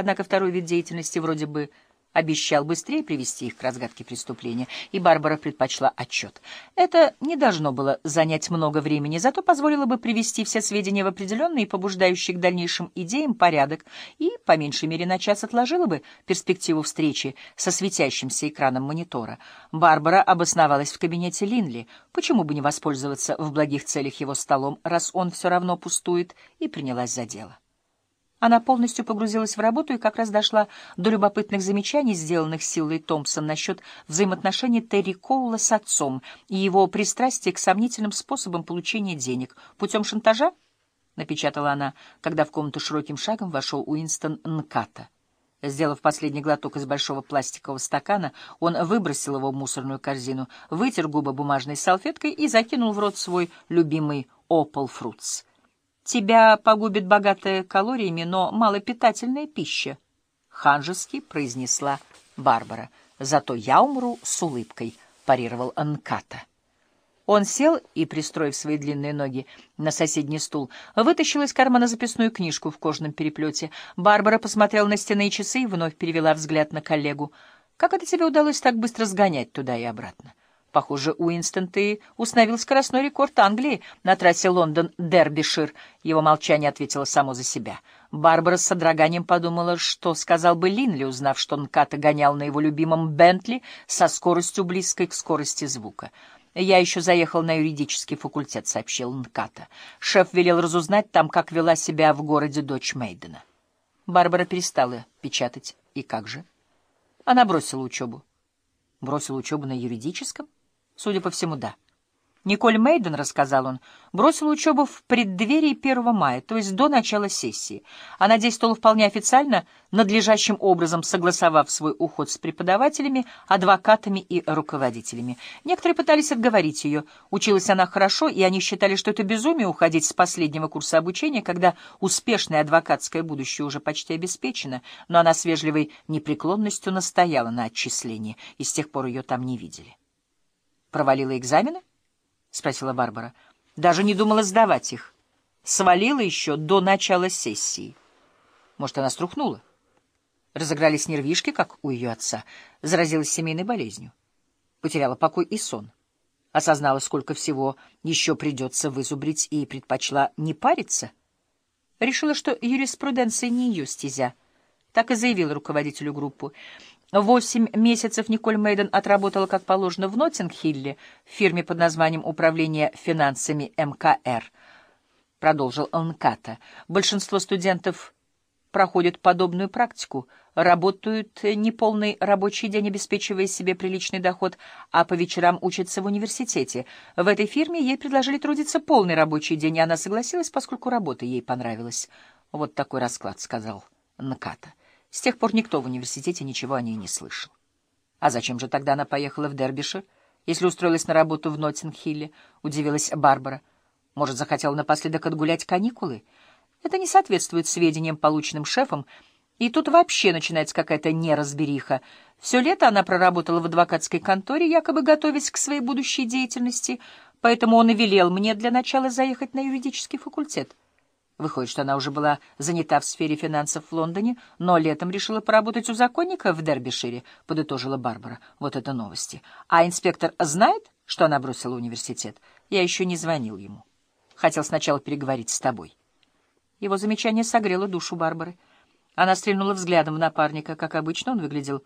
Однако второй вид деятельности вроде бы обещал быстрее привести их к разгадке преступления, и Барбара предпочла отчет. Это не должно было занять много времени, зато позволило бы привести все сведения в определенный и побуждающий к дальнейшим идеям порядок и, по меньшей мере, на час отложило бы перспективу встречи со светящимся экраном монитора. Барбара обосновалась в кабинете Линли. Почему бы не воспользоваться в благих целях его столом, раз он все равно пустует, и принялась за дело. Она полностью погрузилась в работу и как раз дошла до любопытных замечаний, сделанных Силой Томпсон насчет взаимоотношений Терри Коула с отцом и его пристрастия к сомнительным способам получения денег. «Путем шантажа?» — напечатала она, когда в комнату широким шагом вошел Уинстон Нката. Сделав последний глоток из большого пластикового стакана, он выбросил его в мусорную корзину, вытер губы бумажной салфеткой и закинул в рот свой любимый «Опал Фрутс». Тебя погубит богатая калориями, но малопитательная пища, — ханжески произнесла Барбара. Зато я умру с улыбкой, — парировал Анката. Он сел и, пристроив свои длинные ноги на соседний стул, вытащил из кармана записную книжку в кожаном переплете. Барбара посмотрела на стенные часы и вновь перевела взгляд на коллегу. «Как это тебе удалось так быстро сгонять туда и обратно?» Похоже, Уинстон, ты установил скоростной рекорд Англии на трассе Лондон-Дербишир. Его молчание ответило само за себя. Барбара с содроганием подумала, что сказал бы Линли, узнав, что Нката гонял на его любимом Бентли со скоростью близкой к скорости звука. «Я еще заехал на юридический факультет», — сообщил Нката. Шеф велел разузнать там, как вела себя в городе дочь Мейдена. Барбара перестала печатать. И как же? Она бросила учебу. Бросила учебу на юридическом? Судя по всему, да. Николь Мейден, рассказал он, бросила учебу в преддверии 1 мая, то есть до начала сессии. Она действовала вполне официально, надлежащим образом согласовав свой уход с преподавателями, адвокатами и руководителями. Некоторые пытались отговорить ее. Училась она хорошо, и они считали, что это безумие уходить с последнего курса обучения, когда успешное адвокатское будущее уже почти обеспечено, но она с вежливой непреклонностью настояла на отчислении, и с тех пор ее там не видели. Провалила экзамены? — спросила Барбара. — Даже не думала сдавать их. Свалила еще до начала сессии. Может, она струхнула? Разыгрались нервишки, как у ее отца. Заразилась семейной болезнью. Потеряла покой и сон. Осознала, сколько всего еще придется вызубрить, и предпочла не париться. Решила, что юриспруденция не ее стезя. Так и заявила руководителю группы. Восемь месяцев Николь Мейден отработала, как положено, в Ноттингхилле, в фирме под названием «Управление финансами МКР», продолжил Анката. Большинство студентов проходят подобную практику, работают неполный рабочий день, обеспечивая себе приличный доход, а по вечерам учатся в университете. В этой фирме ей предложили трудиться полный рабочий день, и она согласилась, поскольку работа ей понравилась. Вот такой расклад, — сказал Нката. С тех пор никто в университете ничего о ней не слышал. А зачем же тогда она поехала в Дербишир, если устроилась на работу в Ноттинг-Хилле? Удивилась Барбара. Может, захотела напоследок отгулять каникулы? Это не соответствует сведениям, полученным шефом, и тут вообще начинается какая-то неразбериха. Все лето она проработала в адвокатской конторе, якобы готовясь к своей будущей деятельности, поэтому он и велел мне для начала заехать на юридический факультет. Выходит, что она уже была занята в сфере финансов в Лондоне, но летом решила поработать у законника в Дербишире, — подытожила Барбара. Вот это новости. А инспектор знает, что она бросила университет? Я еще не звонил ему. Хотел сначала переговорить с тобой. Его замечание согрело душу Барбары. Она стрельнула взглядом в напарника. Как обычно, он выглядел